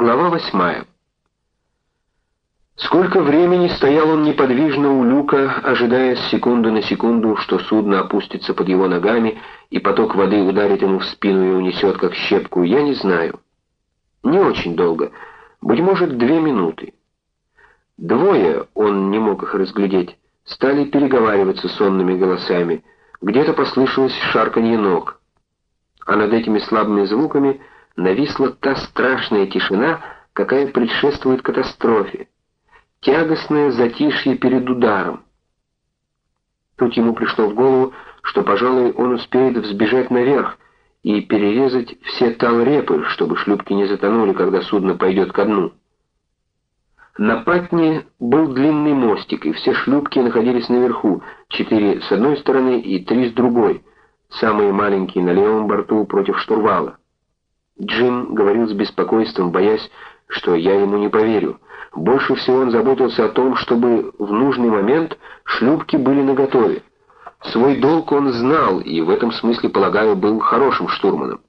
Глава восьмая. Сколько времени стоял он неподвижно у люка, ожидая с секунды на секунду, что судно опустится под его ногами, и поток воды ударит ему в спину и унесет, как щепку, я не знаю. Не очень долго, быть может, две минуты. Двое, он не мог их разглядеть, стали переговариваться сонными голосами. Где-то послышалось шарканье ног. А над этими слабыми звуками нависла та страшная тишина, какая предшествует катастрофе тягостное затишье перед ударом. Тут ему пришло в голову, что, пожалуй, он успеет взбежать наверх и перерезать все талрепы, чтобы шлюпки не затонули, когда судно пойдет ко дну. На патне был длинный мостик, и все шлюпки находились наверху, четыре с одной стороны и три с другой, самые маленькие на левом борту против штурвала. Джим говорил с беспокойством, боясь, что я ему не поверю. Больше всего он заботился о том, чтобы в нужный момент шлюпки были наготове. Свой долг он знал и в этом смысле, полагаю, был хорошим штурманом.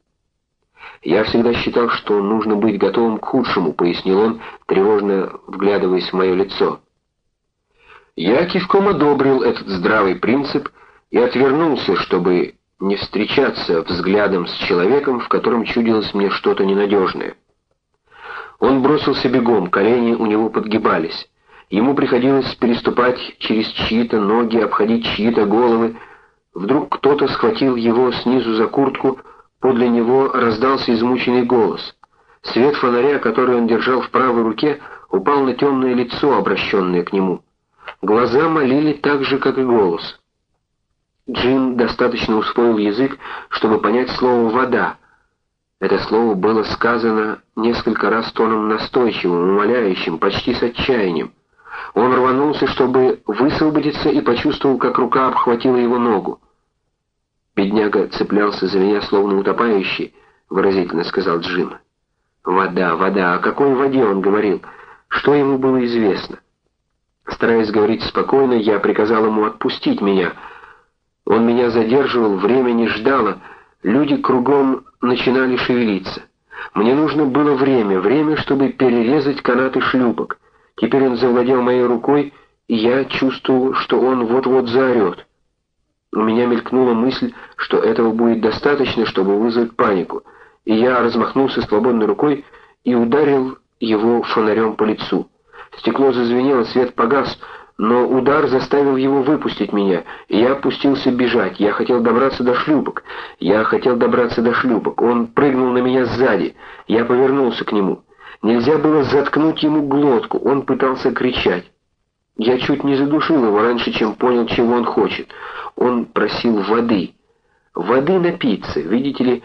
«Я всегда считал, что нужно быть готовым к худшему», — пояснил он, тревожно вглядываясь в мое лицо. Я кивком одобрил этот здравый принцип и отвернулся, чтобы не встречаться взглядом с человеком, в котором чудилось мне что-то ненадежное. Он бросился бегом, колени у него подгибались. Ему приходилось переступать через чьи-то ноги, обходить чьи-то головы. Вдруг кто-то схватил его снизу за куртку, подле него раздался измученный голос. Свет фонаря, который он держал в правой руке, упал на темное лицо, обращенное к нему. Глаза молили так же, как и голос. Джин достаточно усвоил язык, чтобы понять слово «вода», это слово было сказано несколько раз тоном настойчивым, умоляющим, почти с отчаянием. Он рванулся, чтобы высвободиться, и почувствовал, как рука обхватила его ногу. «Бедняга цеплялся за меня, словно утопающий», — выразительно сказал Джим. «Вода, вода, о какой воде он говорил? Что ему было известно?» Стараясь говорить спокойно, я приказал ему отпустить меня. Он меня задерживал, время не ждало, люди кругом начинали шевелиться. Мне нужно было время, время, чтобы перерезать канаты шлюпок. Теперь он завладел моей рукой, и я чувствовал, что он вот-вот заорет. У меня мелькнула мысль, что этого будет достаточно, чтобы вызвать панику, и я размахнулся свободной рукой и ударил его фонарем по лицу. Стекло зазвенело, свет погас, но удар заставил его выпустить меня, и я опустился бежать. Я хотел добраться до шлюпок. Я хотел добраться до шлюпок. Он прыгнул на меня сзади. Я повернулся к нему. Нельзя было заткнуть ему глотку. Он пытался кричать. Я чуть не задушил его раньше, чем понял, чего он хочет. Он просил воды. Воды напиться. Видите ли,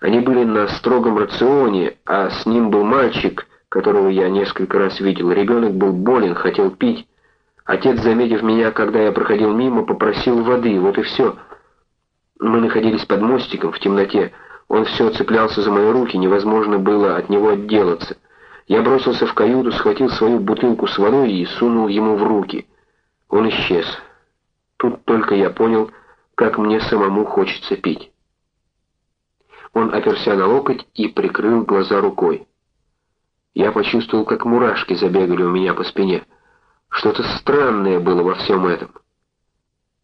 они были на строгом рационе, а с ним был мальчик, которого я несколько раз видел. Ребенок был болен, хотел пить. Отец, заметив меня, когда я проходил мимо, попросил воды, вот и все. Мы находились под мостиком в темноте. Он все цеплялся за мои руки, невозможно было от него отделаться. Я бросился в каюту, схватил свою бутылку с водой и сунул ему в руки. Он исчез. Тут только я понял, как мне самому хочется пить. Он оперся на локоть и прикрыл глаза рукой. Я почувствовал, как мурашки забегали у меня по спине. Что-то странное было во всем этом.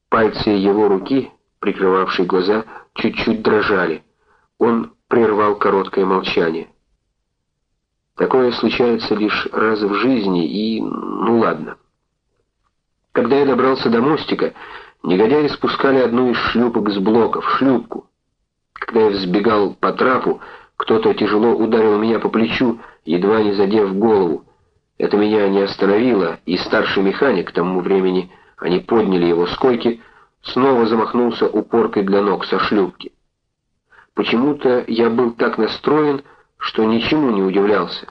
Пальцы его руки, прикрывавшие глаза, чуть-чуть дрожали. Он прервал короткое молчание. Такое случается лишь раз в жизни, и... ну ладно. Когда я добрался до мостика, негодяи спускали одну из шлюпок с блоков, шлюпку. Когда я взбегал по трапу, кто-то тяжело ударил меня по плечу, едва не задев голову. Это меня не остановило, и старший механик, к тому времени они подняли его с койки, снова замахнулся упоркой для ног со шлюпки. Почему-то я был так настроен, что ничему не удивлялся.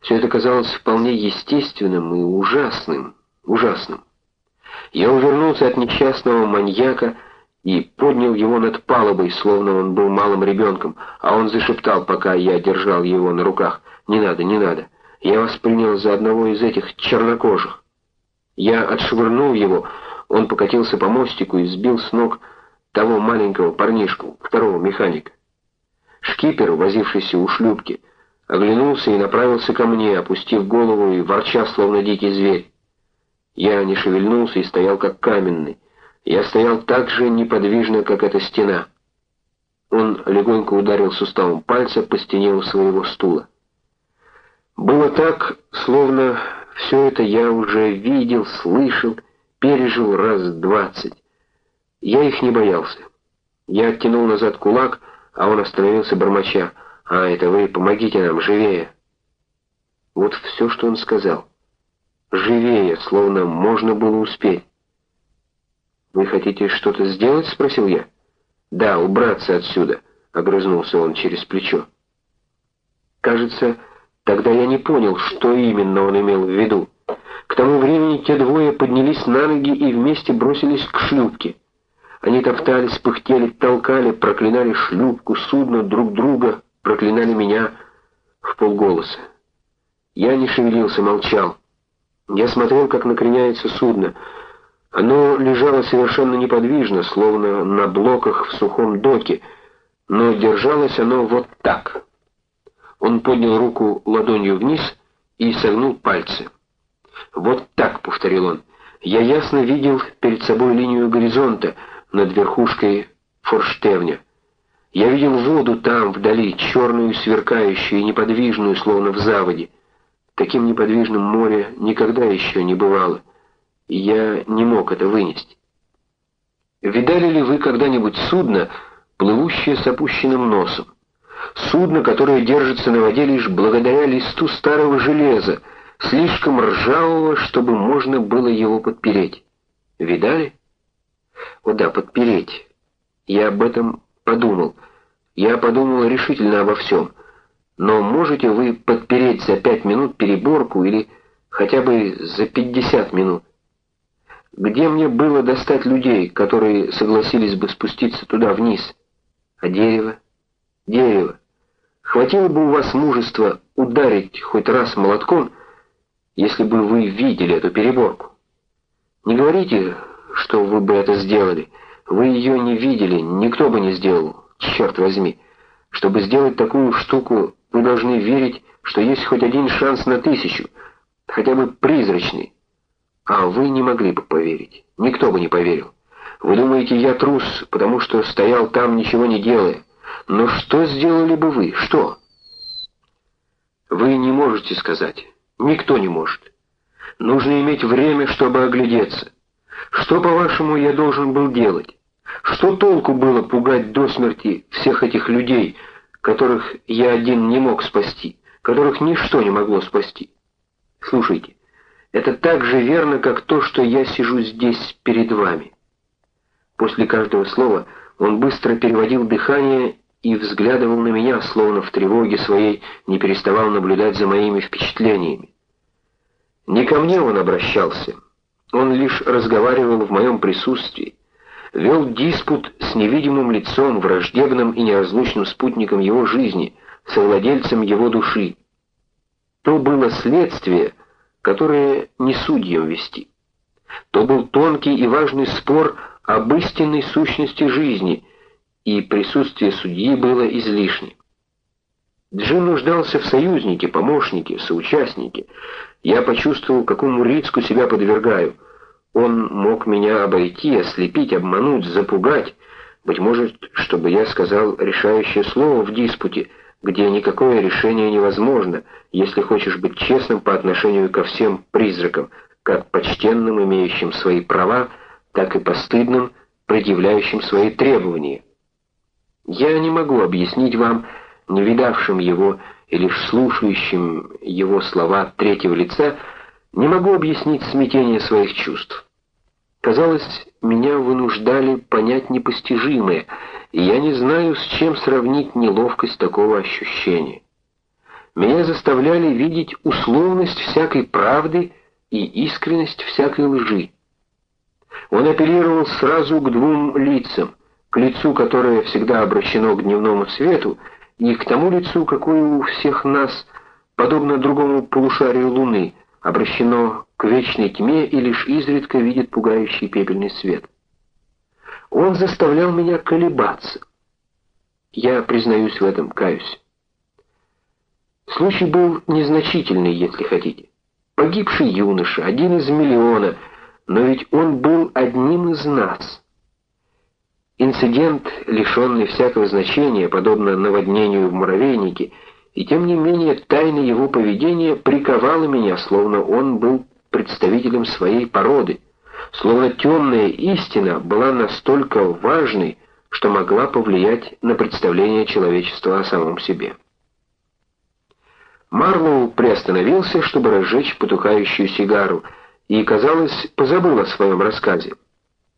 Все это казалось вполне естественным и ужасным, ужасным. Я увернулся от несчастного маньяка и поднял его над палубой, словно он был малым ребенком, а он зашептал, пока я держал его на руках, «Не надо, не надо». Я вас принял за одного из этих чернокожих. Я отшвырнул его, он покатился по мостику и сбил с ног того маленького парнишку, второго механика. Шкипер, возившийся у шлюпки, оглянулся и направился ко мне, опустив голову и ворча, словно дикий зверь. Я не шевельнулся и стоял как каменный. Я стоял так же неподвижно, как эта стена. Он легонько ударил суставом пальца по стене у своего стула. Было так, словно все это я уже видел, слышал, пережил раз двадцать. Я их не боялся. Я оттянул назад кулак, а он остановился бормоча. «А, это вы, помогите нам, живее!» Вот все, что он сказал. «Живее!» словно можно было успеть. «Вы хотите что-то сделать?» — спросил я. «Да, убраться отсюда», — огрызнулся он через плечо. Кажется, тогда я не понял, что именно он имел в виду. К тому времени те двое поднялись на ноги и вместе бросились к шлюпке. Они топтались, пыхтели, толкали, проклинали шлюпку, судно, друг друга, проклинали меня в полголоса. Я не шевелился, молчал. Я смотрел, как накреняется судно. Оно лежало совершенно неподвижно, словно на блоках в сухом доке, но держалось оно вот так. Он поднял руку ладонью вниз и согнул пальцы. «Вот так», — повторил он, — «я ясно видел перед собой линию горизонта», над верхушкой форштевня. Я видел воду там, вдали, черную, сверкающую и неподвижную, словно в заводе. Таким неподвижным море никогда еще не бывало, и я не мог это вынести. Видали ли вы когда-нибудь судно, плывущее с опущенным носом? Судно, которое держится на воде лишь благодаря листу старого железа, слишком ржавого, чтобы можно было его подпереть. Видали? О да, подпереть. Я об этом подумал. Я подумал решительно обо всем. Но можете вы подпереть за пять минут переборку или хотя бы за пятьдесят минут? Где мне было достать людей, которые согласились бы спуститься туда вниз? А дерево? Дерево. Хватило бы у вас мужества ударить хоть раз молотком, если бы вы видели эту переборку. Не говорите, что вы бы это сделали. Вы ее не видели, никто бы не сделал, черт возьми. Чтобы сделать такую штуку, вы должны верить, что есть хоть один шанс на тысячу, хотя бы призрачный. А вы не могли бы поверить, никто бы не поверил. Вы думаете, я трус, потому что стоял там, ничего не делая. Но что сделали бы вы? Что? Вы не можете сказать. Никто не может. Нужно иметь время, чтобы оглядеться. Что, по-вашему, я должен был делать? Что толку было пугать до смерти всех этих людей, которых я один не мог спасти, которых ничто не могло спасти? Слушайте, это так же верно, как то, что я сижу здесь перед вами. После каждого слова он быстро переводил дыхание и взглядывал на меня, словно в тревоге своей не переставал наблюдать за моими впечатлениями. Не ко мне он обращался, он лишь разговаривал в моем присутствии, вел диспут с невидимым лицом, враждебным и неразлучным спутником его жизни, совладельцем его души. То было следствие, которое не судьям вести. То был тонкий и важный спор об истинной сущности жизни, и присутствие судьи было излишне. Джин нуждался в союзнике, помощнике, соучастнике. Я почувствовал, какому риску себя подвергаю. Он мог меня обойти, ослепить, обмануть, запугать. Быть может, чтобы я сказал решающее слово в диспуте, где никакое решение невозможно, если хочешь быть честным по отношению ко всем призракам, как почтенным, имеющим свои права, так и постыдным, предъявляющим свои требования. Я не могу объяснить вам, не видавшим его и лишь слушающим его слова третьего лица, не могу объяснить смятение своих чувств. Казалось, меня вынуждали понять непостижимое, и я не знаю, с чем сравнить неловкость такого ощущения. Меня заставляли видеть условность всякой правды и искренность всякой лжи. Он апеллировал сразу к двум лицам, к лицу, которое всегда обращено к дневному свету, и к тому лицу, какое у всех нас, подобно другому полушарию Луны, обращено к вечной тьме и лишь изредка видит пугающий пепельный свет. Он заставлял меня колебаться. Я признаюсь в этом, каюсь. Случай был незначительный, если хотите. Погибший юноша, один из миллиона, но ведь он был одним из нас. Инцидент, лишенный всякого значения, подобно наводнению в муравейнике, и тем не менее тайна его поведения приковала меня, словно он был представителем своей породы, словно темная истина была настолько важной, что могла повлиять на представление человечества о самом себе. Марлоу приостановился, чтобы разжечь потухающую сигару, и, казалось, позабыл о своем рассказе.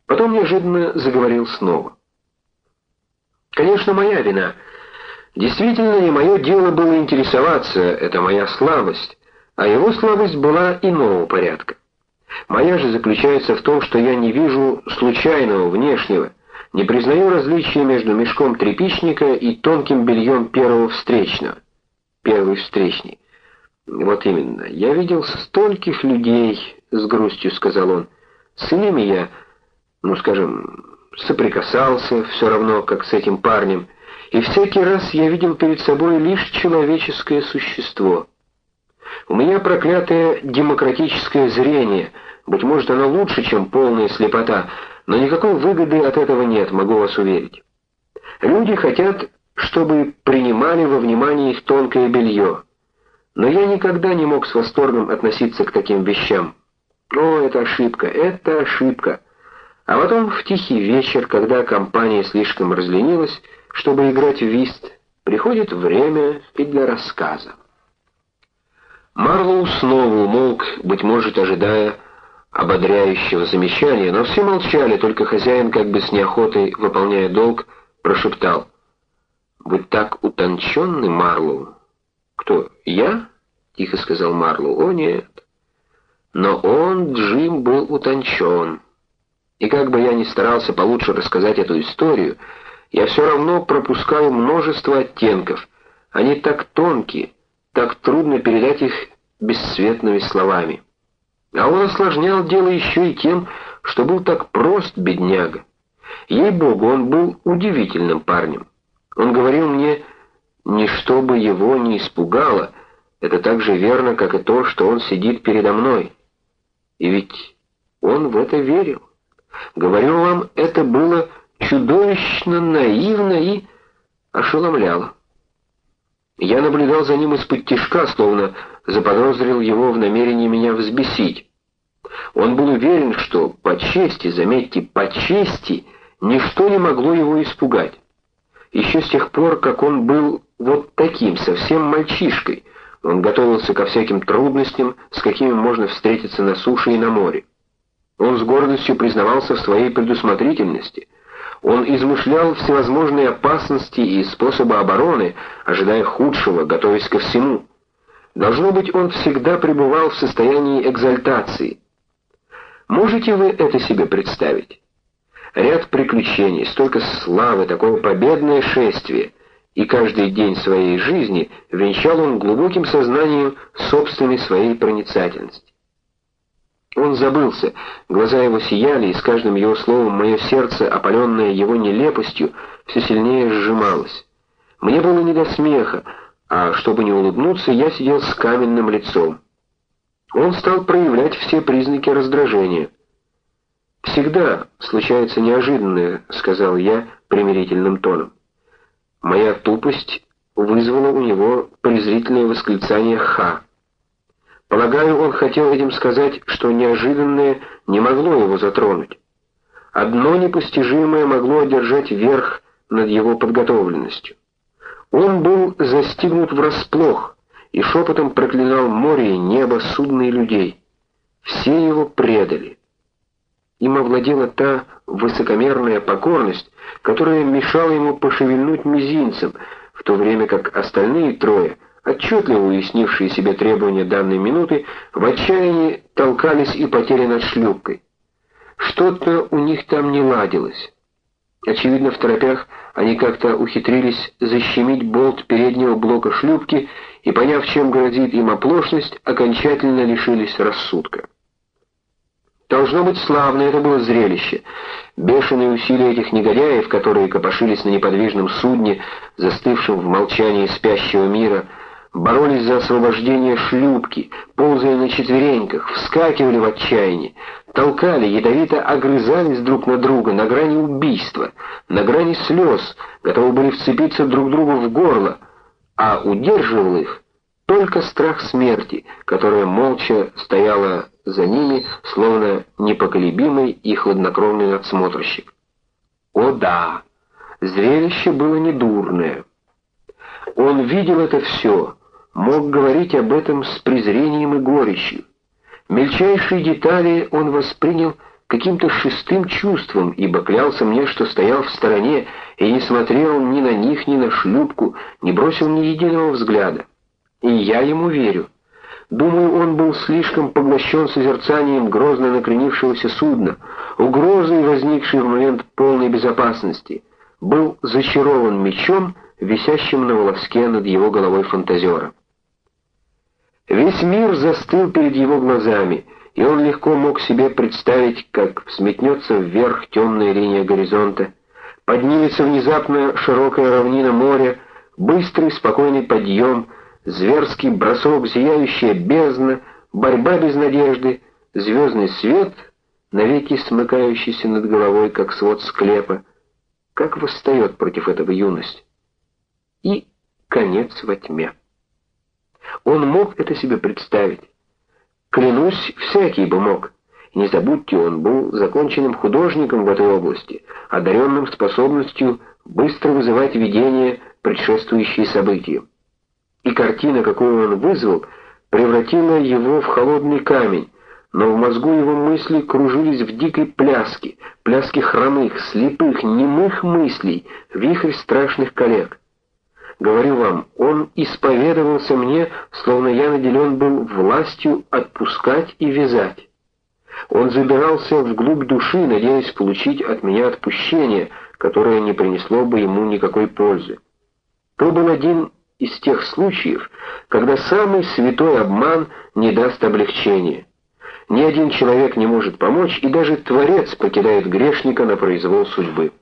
Потом неожиданно заговорил снова. «Конечно, моя вина. Действительно, и мое дело было интересоваться, это моя слабость, а его слабость была иного порядка. Моя же заключается в том, что я не вижу случайного внешнего, не признаю различия между мешком тряпичника и тонким бельем первого встречного первый встречный. Вот именно. Я видел стольких людей, с грустью сказал он. С иными я, ну, скажем, соприкасался, все равно, как с этим парнем, и всякий раз я видел перед собой лишь человеческое существо. У меня проклятое демократическое зрение, быть может, оно лучше, чем полная слепота, но никакой выгоды от этого нет, могу вас уверить. Люди хотят чтобы принимали во внимание их тонкое белье. Но я никогда не мог с восторгом относиться к таким вещам. О, это ошибка, это ошибка. А потом в тихий вечер, когда компания слишком разленилась, чтобы играть в вист, приходит время и для рассказа. Марлоу снова умолк, быть может, ожидая ободряющего замечания, но все молчали, только хозяин, как бы с неохотой выполняя долг, прошептал — «Вы так утонченны, Марлоу?» «Кто, я?» — тихо сказал Марлоу. «О, нет». Но он, Джим, был утончен. И как бы я ни старался получше рассказать эту историю, я все равно пропускаю множество оттенков. Они так тонкие, так трудно передать их бесцветными словами. А он осложнял дело еще и тем, что был так прост, бедняга. Ей-богу, он был удивительным парнем. Он говорил мне, не чтобы его не испугало, это так же верно, как и то, что он сидит передо мной. И ведь он в это верил. Говорю вам, это было чудовищно наивно и ошеломляло. Я наблюдал за ним из-под тишка, словно заподозрил его в намерении меня взбесить. Он был уверен, что по чести, заметьте, по чести, ничто не могло его испугать. Еще с тех пор, как он был вот таким, совсем мальчишкой, он готовился ко всяким трудностям, с какими можно встретиться на суше и на море. Он с гордостью признавался в своей предусмотрительности. Он измышлял всевозможные опасности и способы обороны, ожидая худшего, готовясь ко всему. Должно быть, он всегда пребывал в состоянии экзальтации. Можете вы это себе представить? ряд приключений, столько славы, такое победное шествие, и каждый день своей жизни венчал он глубоким сознанием собственной своей проницательности. Он забылся, глаза его сияли, и с каждым его словом мое сердце, опаленное его нелепостью, все сильнее сжималось. Мне было не до смеха, а чтобы не улыбнуться, я сидел с каменным лицом. Он стал проявлять все признаки раздражения. «Всегда случается неожиданное», — сказал я примирительным тоном. Моя тупость вызвала у него презрительное восклицание «Ха». Полагаю, он хотел этим сказать, что неожиданное не могло его затронуть. Одно непостижимое могло одержать верх над его подготовленностью. Он был застигнут врасплох и шепотом проклинал море и небо, судно людей. Все его предали. Им овладела та высокомерная покорность, которая мешала ему пошевельнуть мизинцем, в то время как остальные трое, отчетливо уяснившие себе требования данной минуты, в отчаянии толкались и потери над шлюпкой. Что-то у них там не ладилось. Очевидно, в торопях они как-то ухитрились защемить болт переднего блока шлюпки и, поняв, чем грозит им оплошность, окончательно лишились рассудка. Должно быть славное это было зрелище. Бешеные усилия этих негодяев, которые копошились на неподвижном судне, застывшем в молчании спящего мира, боролись за освобождение шлюпки, ползая на четвереньках, вскакивали в отчаянии, толкали, ядовито огрызались друг на друга на грани убийства, на грани слез, готовы были вцепиться друг другу в горло, а удерживал их только страх смерти, которая молча стояла за ними, словно непоколебимый и хладнокровный надсмотрщик. О да, зрелище было недурное. Он видел это все, мог говорить об этом с презрением и горечью. Мельчайшие детали он воспринял каким-то шестым чувством, ибо клялся мне, что стоял в стороне и не смотрел ни на них, ни на шлюпку, не бросил ни единого взгляда. И я ему верю. Думаю, он был слишком поглощен созерцанием грозно накренившегося судна, угрозой, возникшей в момент полной безопасности, был зачарован мечом, висящим на волоске над его головой фантазера. Весь мир застыл перед его глазами, и он легко мог себе представить, как взметнется вверх темная линия горизонта, поднимется внезапно широкая равнина моря, быстрый спокойный подъем, зверский бросок, зияющая бездна, борьба без надежды, звездный свет, навеки смыкающийся над головой, как свод склепа, как восстает против этого юность. И конец во тьме. Он мог это себе представить. Клянусь, всякий бы мог. Не забудьте, он был законченным художником в этой области, одаренным способностью быстро вызывать видения, предшествующие событию. И картина, какую он вызвал, превратила его в холодный камень, но в мозгу его мысли кружились в дикой пляске, пляске хромых, слепых, немых мыслей, вихрь страшных коллег. Говорю вам, он исповедовался мне, словно я наделен был властью отпускать и вязать. Он забирался вглубь души, надеясь получить от меня отпущение, которое не принесло бы ему никакой пользы. То был один из тех случаев, когда самый святой обман не даст облегчения. Ни один человек не может помочь, и даже Творец покидает грешника на произвол судьбы.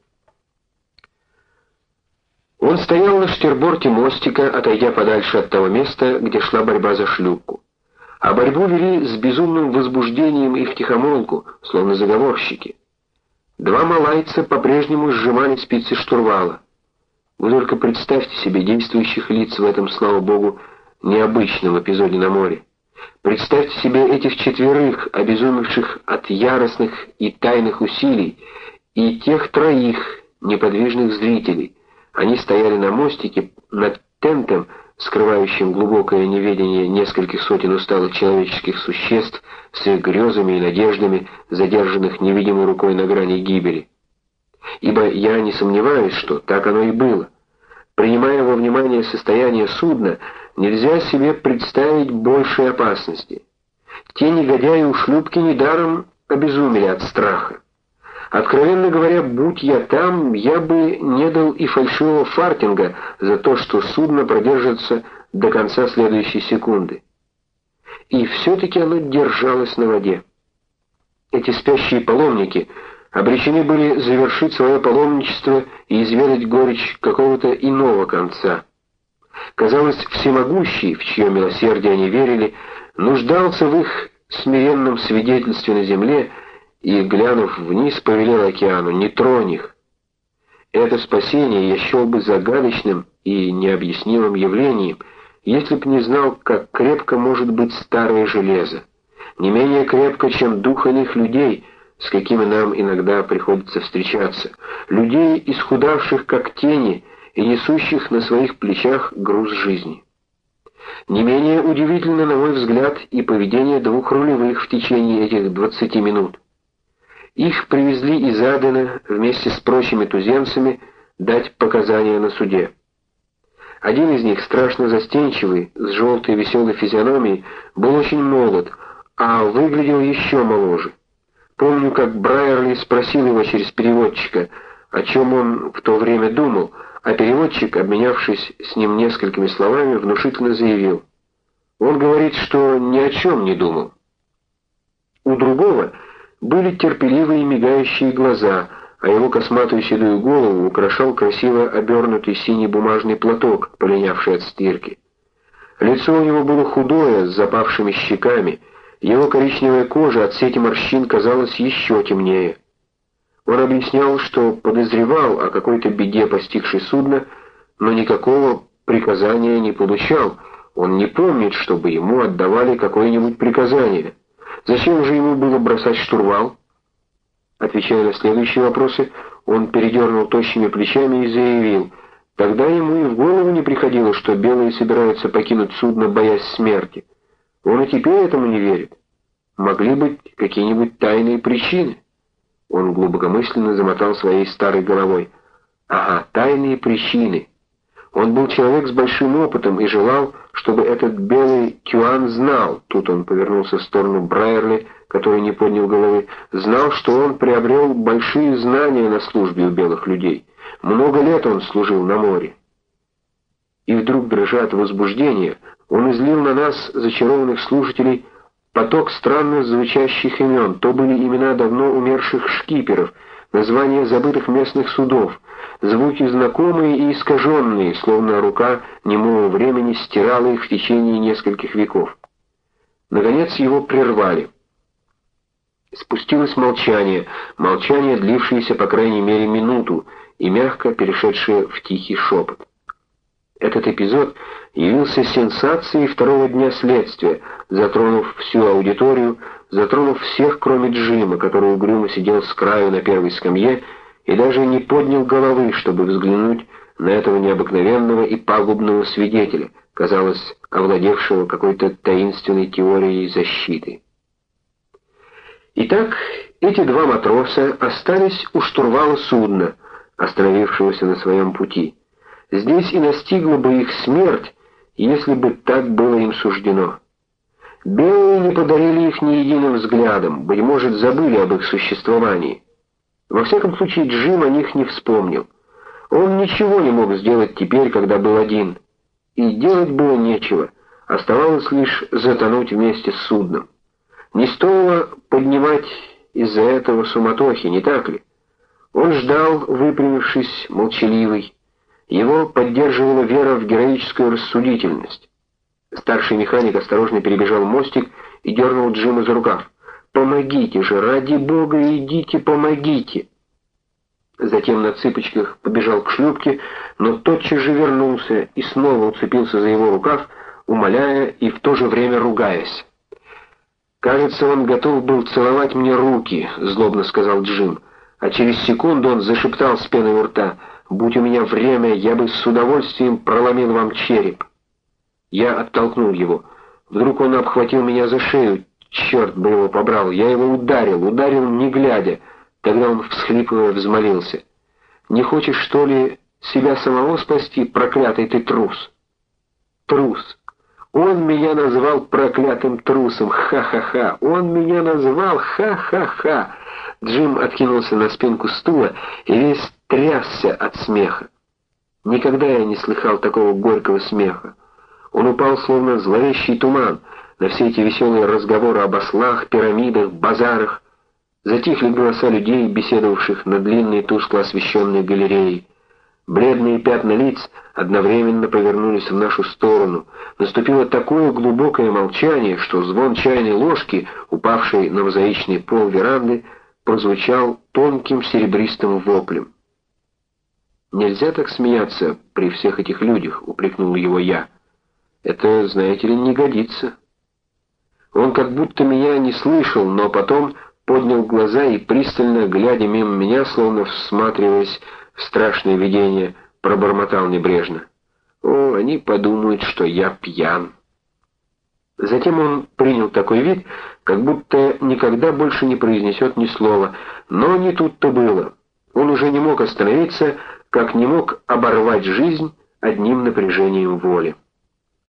Он стоял на штерборте мостика, отойдя подальше от того места, где шла борьба за шлюпку. А борьбу вели с безумным возбуждением и втихомолку, словно заговорщики. Два малайца по-прежнему сжимали спицы штурвала. Вы только представьте себе действующих лиц в этом, слава богу, необычном эпизоде на море. Представьте себе этих четверых, обезумевших от яростных и тайных усилий, и тех троих неподвижных зрителей — они стояли на мостике над тентом, скрывающим глубокое неведение нескольких сотен усталых человеческих существ с их грезами и надеждами, задержанных невидимой рукой на грани гибели. Ибо я не сомневаюсь, что так оно и было. Принимая во внимание состояние судна, нельзя себе представить большей опасности. Те негодяи у шлюпки недаром обезумели от страха. Откровенно говоря, будь я там, я бы не дал и фальшивого фартинга за то, что судно продержится до конца следующей секунды. И все-таки оно держалось на воде. Эти спящие паломники обречены были завершить свое паломничество и изведать горечь какого-то иного конца. Казалось, всемогущий, в чье милосердие они верили, нуждался в их смиренном свидетельстве на земле, и, глянув вниз, повелел океану, «Не тронь их!» Это спасение я счел бы загадочным и необъяснимым явлением, если б не знал, как крепко может быть старое железо. Не менее крепко, чем дух иных людей, с какими нам иногда приходится встречаться. Людей, исхудавших как тени и несущих на своих плечах груз жизни. Не менее удивительно, на мой взгляд, и поведение двух рулевых в течение этих 20 минут. Их привезли из Адена вместе с прочими туземцами дать показания на суде. Один из них, страшно застенчивый, с желтой веселой физиономией, был очень молод, а выглядел еще моложе. Помню, как Брайерли спросил его через переводчика, о чем он в то время думал, а переводчик, обменявшись с ним несколькими словами, внушительно заявил. Он говорит, что ни о чем не думал. У другого были терпеливые мигающие глаза, а его косматую седую голову украшал красиво обернутый синий бумажный платок, полинявший от стирки. Лицо у него было худое, с запавшими щеками, его коричневая кожа от сети морщин казалась еще темнее. Он объяснял, что подозревал о какой-то беде, постигшей судно, но никакого приказания не получал. Он не помнит, чтобы ему отдавали какое-нибудь приказание. Зачем же ему было бросать штурвал? Отвечая на следующие вопросы, он передернул тощими плечами и заявил, тогда ему и в голову не приходило, что белые собираются покинуть судно, боясь смерти. Он и теперь этому не верит. Могли быть какие-нибудь тайные причины. Он глубокомысленно замотал своей старой головой. Ага, тайные причины. Он был человек с большим опытом и желал, чтобы этот белый Кюан знал, тут он повернулся в сторону Брайерли, который не поднял головы, знал, что он приобрел большие знания на службе у белых людей. Много лет он служил на море. И вдруг, дрожа от возбуждения, он излил на нас, зачарованных слушателей, поток странно звучащих имен. То были имена давно умерших шкиперов, названия забытых местных судов, звуки знакомые и искаженные, словно рука немого времени стирала их в течение нескольких веков. Наконец его прервали. Спустилось молчание, молчание, длившееся по крайней мере минуту, и мягко перешедшее в тихий шепот. Этот эпизод явился сенсацией второго дня следствия, затронув всю аудиторию, затронув всех, кроме Джима, который угрюмо сидел с краю на первой скамье и даже не поднял головы, чтобы взглянуть на этого необыкновенного и пагубного свидетеля, казалось, овладевшего какой-то таинственной теорией защиты. Итак, эти два матроса остались у штурвала судна, остановившегося на своем пути. Здесь и настигла бы их смерть, если бы так было им суждено. Белые не подарили их ни единым взглядом, быть может, забыли об их существовании. Во всяком случае, Джим о них не вспомнил. Он ничего не мог сделать теперь, когда был один. И делать было нечего, оставалось лишь затонуть вместе с судном. Не стоило поднимать из-за этого суматохи, не так ли? Он ждал, выпрямившись, молчаливый. Его поддерживала вера в героическую рассудительность. Старший механик осторожно перебежал мостик и дернул Джима за рукав. «Помогите же, ради бога, идите, помогите!» Затем на цыпочках побежал к шлюпке, но тотчас же вернулся и снова уцепился за его рукав, умоляя и в то же время ругаясь. «Кажется, он готов был целовать мне руки», — злобно сказал Джим, а через секунду он зашептал с пеной у рта, «Будь у меня время, я бы с удовольствием проломил вам череп». Я оттолкнул его. Вдруг он обхватил меня за шею, черт бы его побрал, я его ударил, ударил не глядя, Тогда он, всхлипывая, взмолился. «Не хочешь, что ли, себя самого спасти, проклятый ты трус?» «Трус! Он меня назвал проклятым трусом! Ха-ха-ха! Он меня назвал! Ха-ха-ха!» Джим откинулся на спинку стула и весь трясся от смеха. Никогда я не слыхал такого горького смеха. Он упал, словно зловещий туман, на все эти веселые разговоры об ослах, пирамидах, базарах, Затихли голоса людей, беседовавших на длинной тускло освещенной галерее. Бледные пятна лиц одновременно повернулись в нашу сторону. Наступило такое глубокое молчание, что звон чайной ложки, упавшей на мозаичный пол веранды, прозвучал тонким серебристым воплем. «Нельзя так смеяться при всех этих людях», — упрекнул его я. «Это, знаете ли, не годится». Он как будто меня не слышал, но потом поднял глаза и, пристально глядя мимо меня, словно всматриваясь в страшное видение, пробормотал небрежно. «О, они подумают, что я пьян». Затем он принял такой вид, как будто никогда больше не произнесет ни слова, но не тут-то было. Он уже не мог остановиться, как не мог оборвать жизнь одним напряжением воли.